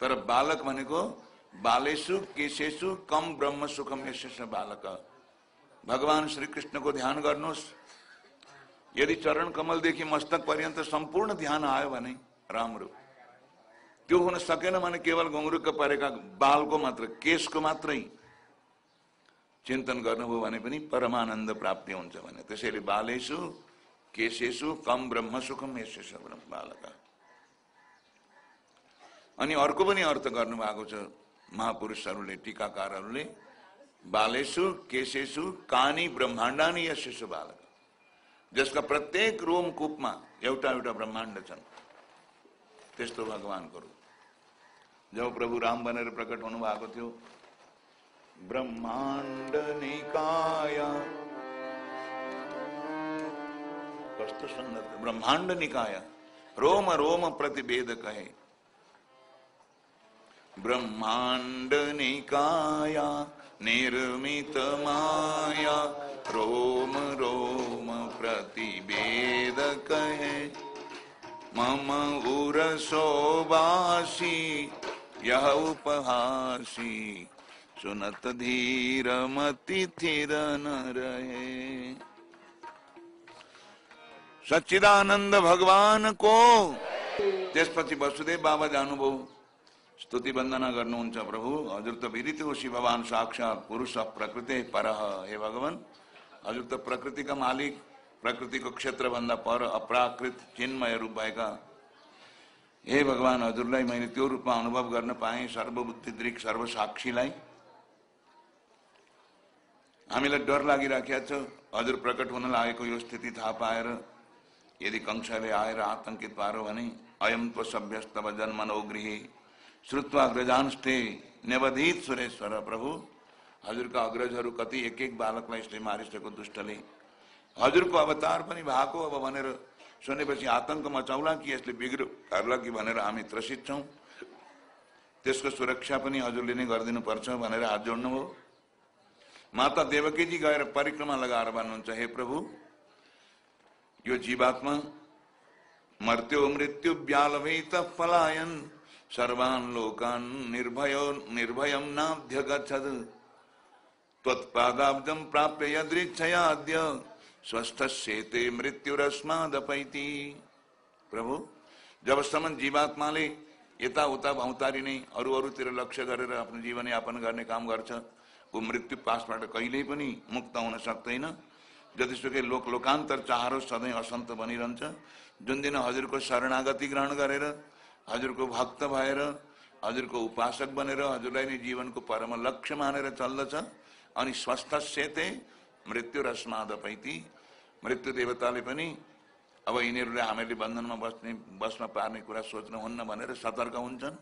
तर बालक भनेको बालेशु केशेशु कम ब्रह्म सुखम यश बालक। भगवान श्री कृष्णको ध्यान गर्नुहोस्। यदि चरण कमलदेखि मस्तक पर्यन्त सम्पूर्ण ध्यान आयो भने राम्रो। त्यो हुन सकेन भने केवल गुङ्रुक परेका बालको मात्र केसको मात्रै चिन्तन गर्नुभयो भने पनि परमानन्द प्राप्ति हुन्छ भने। त्यसैले बालेशु केसेसु कम ब्रह्म सुखम यस बालक। अनि अर्को पनि अर्थ गर्नुभएको छ, महापुरुषहरूले, टिकाकारहरूले बालेशु केसेसु कानी ब्रह्माण्डानी यशेषु बालक। जसका प्रत्येक रोम कुपमा एउटा एउटा ब्रह्माण्ड छन्। त्यस्तो भगवानको रूप जब प्रभु राम बनेर प्रकट हुनु भएको थियो, ब्रह्माण्ड निकाय। कस्तो सुन्दर। ब्रह्माण्ड निकाय। रोम रोम प्रतिवेद कहे ब्रह्मांड निकाया, निर्मित माया, रोम रोम प्रतिवेद कहे। मम उरसोबासी यह उपहासी, सुनत धीर मति थिर न रहे। सच्चिदानंद भगवान को त्यसपछि वसुदेव बाबा जानुभयो स्तुति वन्दना गर्नुहुन्छ प्रभु। हजुर त विदित हो शिव भगवान साक्षात पुरुष प्रकृति पर। हे भगवान हजुर त प्रकृतिका मालिक प्रकृतिको क्षेत्रभन्दा पर अप्राकृत चिन्मय रूप भएका हे भगवान हजुरलाई मैले त्यो रूपमा अनुभव गर्न पाएँ सर्वबुद्धि दृक सर्वसाक्षीलाई। हामीलाई डर लागिराखेको छ। हजुर प्रकट हुन लागेको यो स्थिति थाहा पाएर यदि कंशले आएर आतंकित पारो भने अयम तो सभ्यस्तव जन्मनो गृही। श्रुत्वा अग्रजांस्ते नवधीत सुरेश्वर प्रभु हजुरका अग्रजहरू कति एक एक बालकलाई यसले मारिसकेको दुष्टले हजुरको अवतार पनि भएको अब भनेर सुनेपछि आतंक मचाउला कि यसले बिग्रिला कि भनेर हामी त्रसित छौँ त्यसको सुरक्षा पनि हजुरले नै गरिदिनु पर्छ भनेर हात जोड्नुभयो माता देवकीजी गएर परिक्रमा लगाएर भन्नुहुन्छ हे प्रभु यो जीवात्मा मर्त्यो मृत्यु ब्यालवैत पलायन सर्वान् लोकान् निर्भयो निर्भयं नाभ्यगच्छत्। त्वत्पादाब्दं प्राप्य यदृच्छया अद्य स्वस्थ सेते मृत्युरस्मादपैति। प्रभु जबसम्म जीवात्माले यताउता नै अरू अरूतिर लक्ष्य गरेर आफ्नो जीवनयापन गर्ने काम गर्छ। ऊ मृत्यु पासबाट कहिल्यै पनि मुक्त हुन सक्दैन। जतिसुकै लोक लोकान्तर चाहरो सधैँ असन्त बनिरहन्छ। जुन दिन हजुरको शरणागति ग्रहण गरेर हजुरको भक्त भएर हजुरको उपासक बनेर हजुरलाई नै जीवनको परम लक्ष्य मानेर चल्दछ। अनि स्वस्थ सेते मृत्यु रस्माद पैती मृत्यु देवताले पनि अब यिनीहरूले हामीहरूले बन्धनमा बस्ने, बस्न पार्ने कुरा सोच्नुहुन्न भनेर सतर्क हुन्छन्।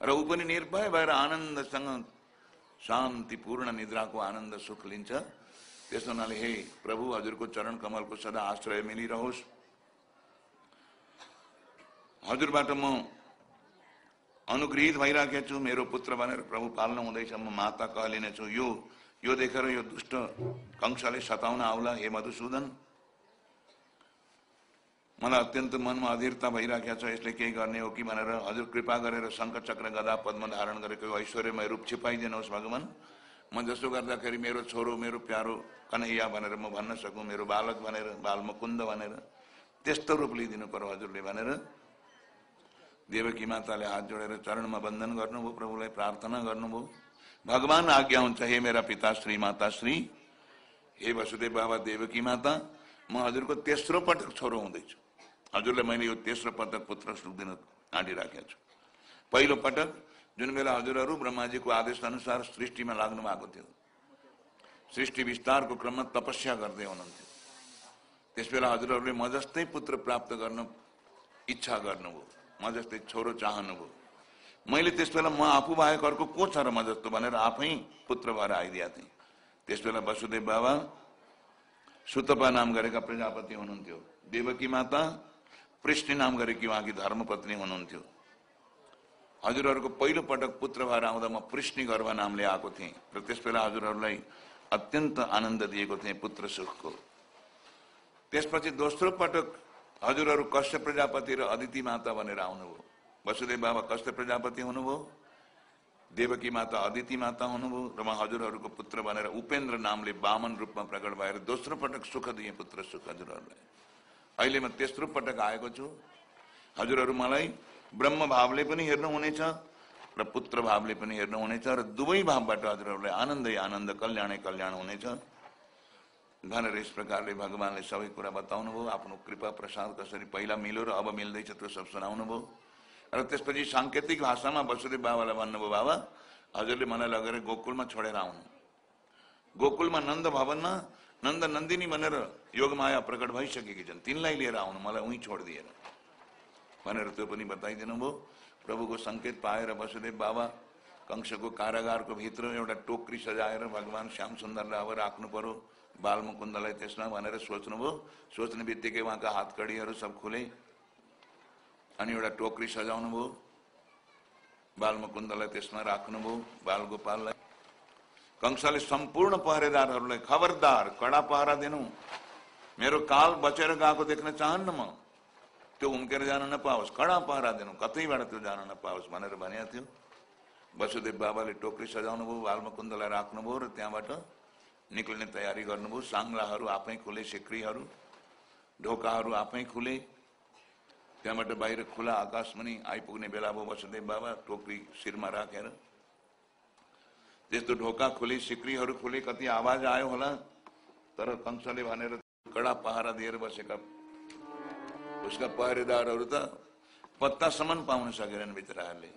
र ऊ पनि निर्भय भएर आनन्दसँग शान्तिपूर्ण निद्राको आनन्द सुख लिन्छ। त्यस हुनाले हे प्रभु, हजुरको चरण कमलको सदा आश्रय मिलिरहोस्। हजुरबाट म अनुग्रहित भइराखेको छु मेरो पुत्र भनेर प्रभु पाल्नु हुँदैछ म माता कहलिनेछु यो यो देखेर यो दुष्ट कंशले सताउन आउला हे मधुसूदन। मलाई अत्यन्त मनमा अधीरता भइराखेको छ यसले केही गर्ने हो कि भनेर हजुर कृपा गरेर शङ्ख चक्र गदा पद्म धारण गरेको ऐश्वर्यमय रूप छिपाइदिनुहोस् भगवान्। म जसो गर्दाखेरि मेरो छोरो मेरो प्यारो कन्हैया भनेर म भन्न सकुँ मेरो बालक भनेर बालमुकुन्द भनेर त्यस्तो रूप लिइदिनु पर्यो हजुरले भनेर देवकी माताले हात जोडेर चरणमा वन्दन गर्नुभयो प्रभुलाई प्रार्थना गर्नुभयो भगवान आज्ञा हुन्छ हे मेरा पिता, श्री माता, श्री। हे वसुदेव बाबा, देवकी माता, म हजुरको तेस्रो पटक छोरो हुँदैछु हजुरलाई मैले यो तेस्रो पटक पुत्र सुख दिन आँटिराखेको छु। पहिलो पटक, जुन बेला हजुरहरू ब्रह्माजीको आदेश अनुसार सृष्टिमा लाग्नु भएको थियो, सृष्टि विस्तारको क्रममा तपस्या गर्दै हुनुहुन्थ्यो। त्यस बेला हजुरहरूले म जस्तै पुत्र प्राप्त गर्न इच्छा गर्नुभयो। म जस्तै छोरो चाहनुभयो मैले त्यस बेला म आफू बाहेक अर्को को छ र म जस्तो भनेर आफै पुत्र भएर आइदिएको थिएँ। त्यस बेला वसुदेव बाबा सुतपा नाम गरेका प्रजापति हुनुहुन्थ्यो। देवकी माता पृष्ठ नाम गरेकी उहाँकी धर्मपत्नी हुनुहुन्थ्यो। हजुरहरूको पहिलो पटक पुत्र भएर आउँदा म पृष्णी गर्भ नामले आएको थिएँ र त्यस बेला हजुरहरूलाई अत्यन्त आनन्द दिएको थिएँ पुत्र सुखको। त्यसपछि दोस्रो पटक हजुरहरू कश्य प्रजापति र अदिति माता भनेर आउनुभयो। वसुदेव बाबा कष्ट प्रजापति हुनुभयो। देवकी माता अदिति माता हुनुभयो र म हजुरहरूको पुत्र भनेर उपेन्द्र नामले बामन रूपमा प्रकट भएर दोस्रो पटक सुख दिए पुत्र सुख हजुरहरूलाई। अहिले म तेस्रो पटक आएको छु। हजुरहरू मलाई ब्रह्म भावले पनि हेर्नुहुनेछ र पुत्र भावले पनि हेर्नुहुनेछ र दुवै भावबाट हजुरहरूलाई आनन्दै आनन्द कल्याणै कल्याण हुनेछ। भनेर यस प्रकारले भगवान्ले सबै कुरा बताउनु भयो। आफ्नो कृपा प्रसाद कसरी पहिला मिल्यो र अब मिल्दैछ त्यो सब सुनाउनु भयो। र त्यसपछि साङ्केतिक भाषामा वसुदेव बाबालाई भन्नुभयो बाबा, हजुरले मलाई लगेर गोकुलमा छोडेर आउनु। गोकुलमा नन्द भवनमा नन्द नन्दिनी भनेर योगमाया प्रकट भइसकेकी छन्। तिनलाई लिएर आउनु, मलाई उहीँ छोडिदिएर भनेर त्यो पनि बताइदिनु भयो। प्रभुको सङ्केत पाएर वसुदेव बाबा कंसको कारागारको भित्र एउटा टोकरी सजाएर भगवान् श्याम सुन्दरलाई अब राख्नु पर्यो। बालमुकुन्दलाई त्यसमा भनेर सोच्नुभयो। सोच्ने बित्तिकै उहाँका हातकडीहरू सब खुले। अनि एउटा टोकरी सजाउनु भयो बालमुकुन्दलाई त्यसमा राख्नुभयो। बालगोपाललाई कंसले सम्पूर्ण पहरेदारहरूलाई खबरदार कडा पहरा दिनु। मेरो काल बचेर गएको देख्न चाहन्न म। त्यो उम्केर जान नपाओस् कडा पहरा दिनु। कतैबाट त्यो जान नपाओस् भनेर भनेको थियो। वसुदेव बाबाले टोकरी सजाउनु भयो बालमुकुन्दलाई राख्नुभयो र त्यहाँबाट निक्लिने तयारी गर्नुभयो। साङ्लाहरू आफै खुले सिक्रीहरू ढोकाहरू आफै खुले। त्यहाँबाट बाहिर खुला आकाशमुनि आइपुग्ने बेला भयो वसुदेव बाबा टोकरी शिरमा राखेर। त्यस्तो ढोका खुले सिक्रीहरू खुले कति आवाज आयो होला। तर कंसले भनेर कडा पहारा दिएर बसेका। उसका पहरेदारहरू त पत्तासम्म पाउन सकेनन् बिचराहरूले।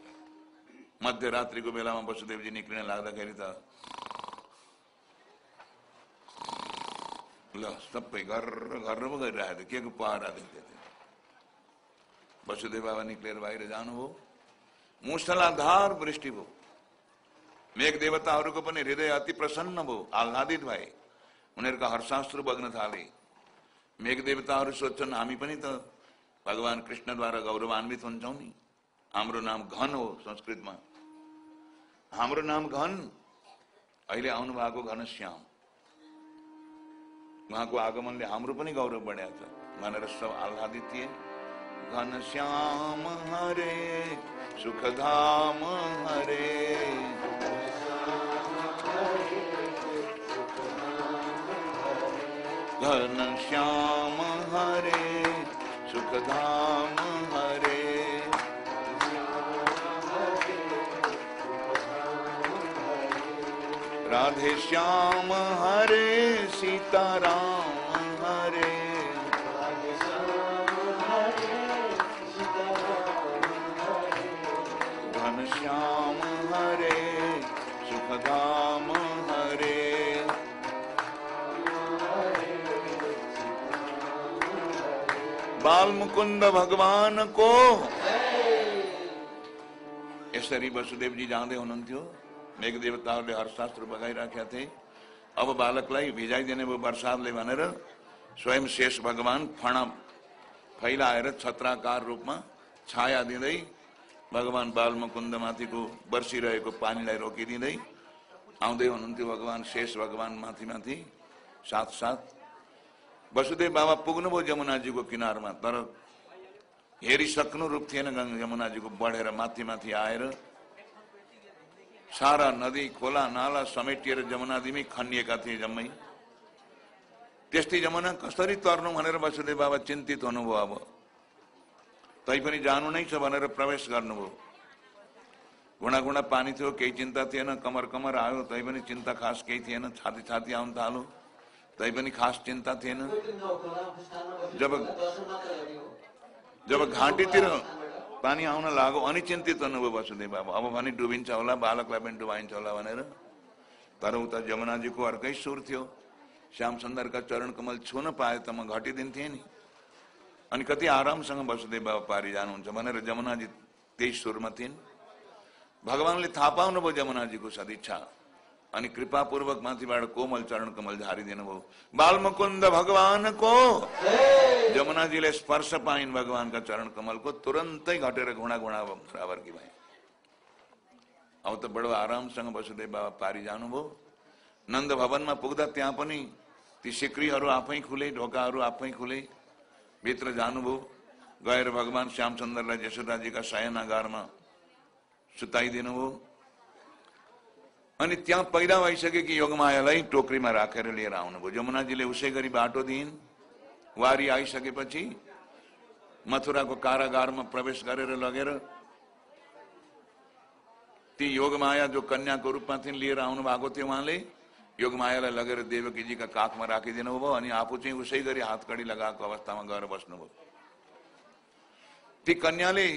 मध्यरात्रिको बेलामा वसुदेवजी निक्लिन लाग्दाखेरि त ल सबै घर घर पो गरिरहेको के को पहरा दिन्थे वसुदेव बाबा निक्लेर बाहिर जानुभयो मुसलाधार वृष्टि भयो मेघ देवताहरूको पनि हृदय अति प्रसन्न भयो आह्लादित भए उनीहरूका हर्षास्त्रु बग्न थाले मेघ देवताहरू सोध्छन् हामी पनि त भगवान् कृष्णद्वारा गौरवान्वित हुन्छौँ नि हाम्रो नाम घन हो संस्कृतमा हाम्रो नाम घन अहिले आउनु भएको घनश्याम उहाँको आगमनले हाम्रो पनि गौरव बढाएको छ। भनेर सब आह्लादित थिए। घनश्याम हरे सुखधाम हरे। घनश्याम हरे सुखधाम राधे श्याम, हरे सीताराम, हरे। घन श्याम, हरे सुखधाम हरे। बाल मुकुंद भगवान को। सरी वसुदेव जी यसरी वसुदेवजी जाँदै हुनुहुन्थ्यो मेघ देवताहरूले हर्षास्त्र बगाइराखेका थिए अब बालकलाई भिजाइदिने भयो वर्षादले भनेर स्वयं शेष भगवान फणा फैलाएर छत्राकार रूपमा छाया दिँदै भगवान बालमुकुन्द माथिको बर्सिरहेको पानीलाई रोकिदिँदै आउँदै हुनुहुन्थ्यो भगवान, शेष भगवान माथि माथि साथ साथ वसुदेव बाबा पुग्नुभयो जमुनाजीको किनारमा तर हेरिसक्नु रूप थिएन यमुनाजीको बढेर माथि माथि आएर सारा नदी खोला नाला समेटिएर जमुनादीमै खनिएका थिए जम्मै त्यस्तै जमुना कसरी तर्नु भनेर वसुदेव बाबा चिन्तित हुनुभयो अब तैपनि जानु नै छ भनेर प्रवेश गर्नुभयो घुँडा घुँडा पानी थियो केही चिन्ता थिएन कमर कमर आयो तैपनि चिन्ता खास केही थिएन छाती छाती आउन थाल्यो तैपनि खास चिन्ता थिएन जब जब घाँटीतिर पानी आउन लाग्यो अनि चिन्तित हुनुभयो वसुदेव बाबा। अब भने डुबिन्छ होला बालकलाई पनि डुबाइन्छ होला भनेर। तर उता जमुनाजीको अर्कै सुर थियो। श्याम सुन्दरका चरण कमल छुन पाए त म घटिदिन्थेँ नि। अनि कति आरामसँग वसुदेव बाबा पारि जानुहुन्छ भनेर जमुनाजी त्यही सुरमा थिइन्। भगवान्ले थाहा पाउनुभयो जमुनाजीको सदिच्छा। अनि कृपापूर्वक माथिबाट कोमल चरण कमल झारिदिनु भयो बालमुकुन्द भगवानको। जमुनाजीले स्पर्श पाइन् भगवान्का चरण कमलको तुरन्तै घटेर घुँडा घुँडा बराबर कि भए अब त बडो आरामसँग वसुदेव बाबा पारि जानुभयो। नन्द भवनमा पुग्दा त्यहाँ पनि ती सिक्रीहरू आफै खुले ढोकाहरू आफै खुले। भित्र जानुभयो। गएर भगवान श्यामचन्द्रलाई यशोदाजीका शयनागारमा सुताइदिनु अनि त्यहाँ पैदा भइसकेकी योगमायालाई टोकरीमा राखेर लिएर आउनुभयो। जमुनाजीले उसै गरी बाटो दिइन्। वारी आइसकेपछि मथुराको कारागारमा प्रवेश गरेर लगेर ती योगमाया जो कन्याको रूपमा थिइन् लिएर आउनु भएको थियो उहाँले, योगमायालाई लगेर देवकीजीका काखमा राखिदिनु भयो अनि आफू चाहिँ उसै गरी हातकडी लगाएको अवस्थामा गएर बस्नुभयो। ती कन्याले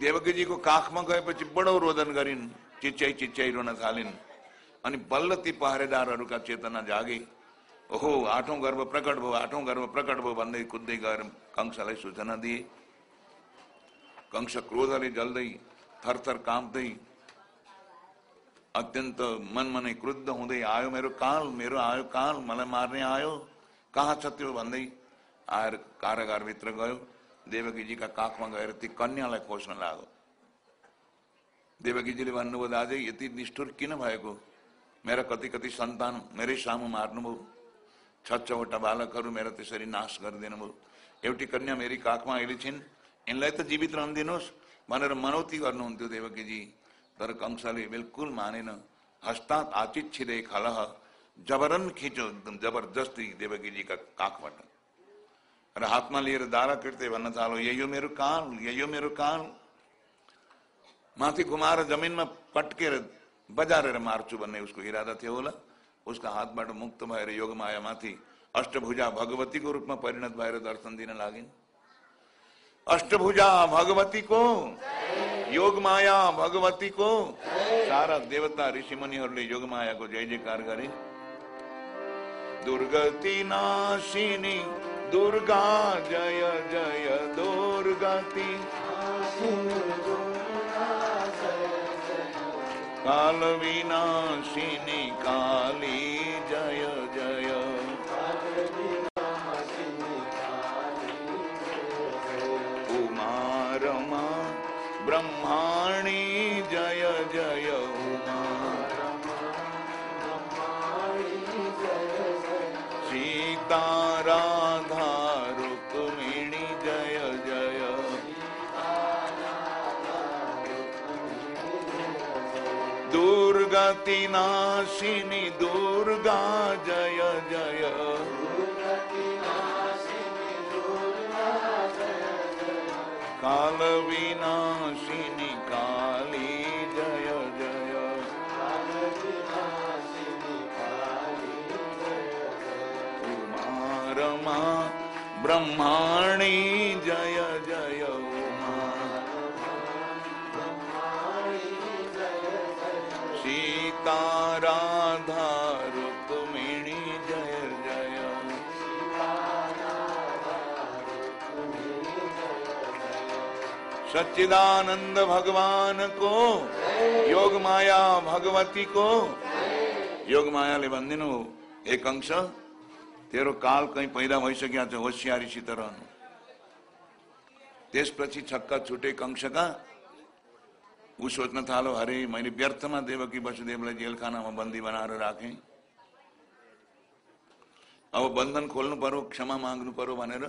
देवकीजीको काखमा गएपछि बडो रोदन गरिन् रोन थालिन्। अनि बल्ल ती पहरेदारहरूका चेतना जागे। ओहो आठौं गर्व प्रकट भयो आठौं गर्व प्रकट भयो भन्दै कुद्दै गएर कंसलाई सूचना दिए। कंस क्रोधले जल्दै थरथर काँप्दै अत्यन्त मनमा नै क्रुद्ध हुँदै आयो मेरो काल मेरो आयो काल मलाई मार्ने आयो। कहाँ छ त्यो? भन्दै आएर कारागारभित्र गयो। देवकीजीका काखमा गएर ती कन्यालाई खोज्न लाग्यो। देवकीजीले भन्नुभयो दाजु यति निष्ठुर किन भएको? मेरा कति कति सन्तान मेरै सामु मार्नुभयो छ छवटा बालकहरू मेरो त्यसरी नाश गरिदिनु भयो। एउटी कन्या मेरी काखमा अहिले छिन्। यिनलाई त जीवित रहन दिनुहोस् भनेर मनौती गर्नुहुन्थ्यो देवकीजी। तर कंसले बिल्कुल मानेन। हस्तात् आचित छिँदै खलह, जबरन खिचो एकदम जबरजस्ती देवकीजीका काखबाट। र हातमा लिएर दारा किट्दै भन्न थालो यही हो मेरो काल यही हो मेरो काल माथि घुमाएर जमिनमा पट्केर बजारेर मार्छु भन्ने उसको इरादा होला। उसका हातबाट मुक्त भएर योगमाया माथि। अष्टभुजा भगवतीको रूपमा परिणत भएर दर्शन दिन लागिन्। अष्टभुजा भगवतीको योगमाया भगवतीको सारा देवता ऋषि मुनिहरूले योगमायाको जय जयकार गरे दुर्गति नाशिनी, दुर्गा जय जय दुर्गति। काल विनाशिनी काली जय जय। उमा ब्रह्माणी जय जय उमा। सीता दुर्गति दुर्गा जय जय। काल विनाशिनी काली जय जय। उमा ब्रह्माणी सच्चिदानंद भगवान को योग माया भगवती को। योग मायाले भनिदिनु एक अंश। तेरो काल कहीँ पैदा भइसकेको छ होसियारीसित रहनु त्यसपछि छक्का छुटे कंसका ऊ सोच्न थालो अरे मैले व्यर्थमा देवकी वसुदेवलाई जेलखानामा बन्दी बनाएर राखेँ। अब बन्धन खोल्नु पर्यो क्षमा माग्नु पर्यो भनेर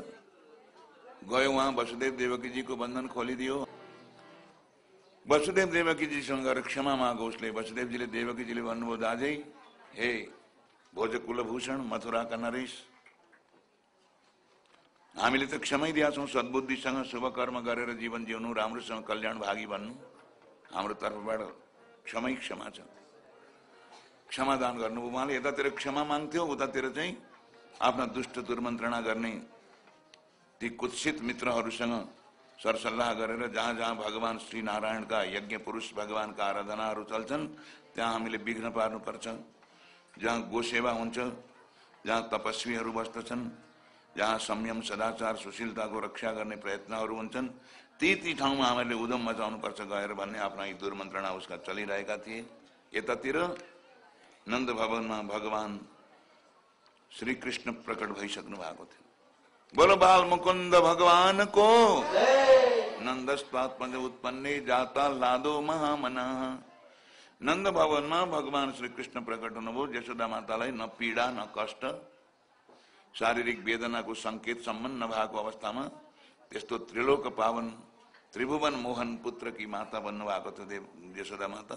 गयो उहाँ वसुदेव देवकीजीको बन्धन खोलिदियो वसुदेव देवकीजीसँग क्षमा मागो उसले वसुदेवजीले देवकीजीले भन्नुभयो दाजै हे भोज कुलभूषण मथुराका नरेश हामीले त क्षमै दिएका छौँ सद्बुद्धिसँग शुभ कर्म गरेर जीवन जिउनु राम्रोसँग कल्याण भागी भन्नु हाम्रो तर्फबाट क्षमै क्षमा छ क्षमादान गर्नु उहाँले यतातिर क्षमा माग्थ्यो उतातिर चाहिँ आफ्ना दुष्ट दुर्मन्त्रणा गर्ने ती कुत्सित मित्रहरूसँग सरसल्लाह गरेर जहाँ जहाँ भगवान श्री नारायणका यज्ञ पुरुष भगवानका आराधनाहरू चल्छन्, त्यहाँ हामीले विघ्न पार्नुपर्छ। जहाँ गोसेवा हुन्छ, जहाँ तपस्वीहरू बस्दछन्, जहाँ संयम, सदाचार, सुशीलताको रक्षा गर्ने प्रयत्नहरू हुन्छन् ती ती ठाउँमा हामीले उदम मचाउनुपर्छ गएर भन्ने आफ्ना यी दुर्मन्त्रणा उसका चलिरहेका थिए। यतातिर नन्द भवनमा भगवान श्रीकृष्ण प्रकट भइसक्नु भएको थियो। बोलो बाल मुकुन्द भगवान को। नन्दस्वात्मज उत्पन्ने जाता लादो महामना। नन्द भवनमा भगवान श्री कृष्ण प्रकट हुनुभयो यशोदा मातालाई न पीडा न कष्ट शारीरिक वेदनाको सङ्केत सम्म नभएको अवस्थामा त्यस्तो त्रिलोक पावन त्रिभुवन मोहन पुत्र कि माता भन्नुभएको थियो देव यशोदा माता।